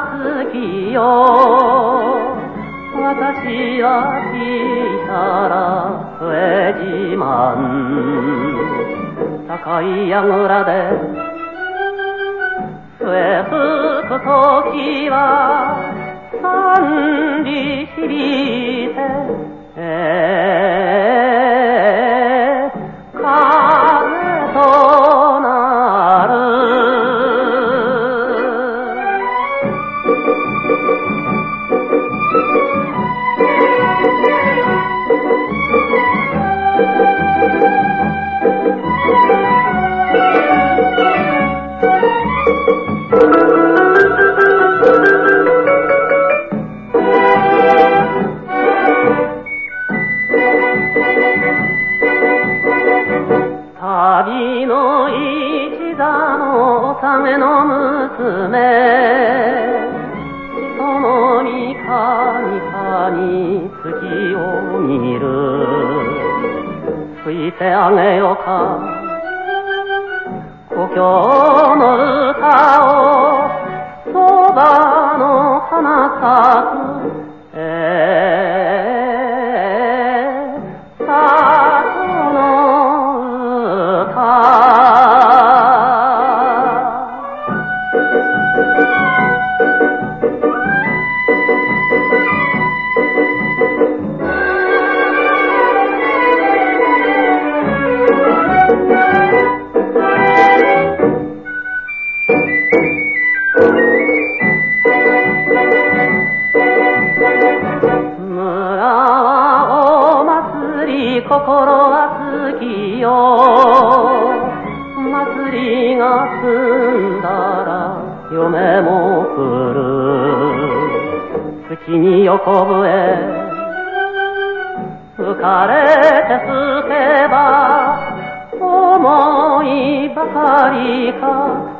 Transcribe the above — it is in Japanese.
月よ。私は来たらまん高い櫓で笛吹く時は三里響いて旅の一座の納めの娘。その三上かに月を見る。吹いてあげようか。故郷の歌心は好きよ。祭りが済んだら嫁も来る。口に横笛。浮かれてすけば思いばかりか、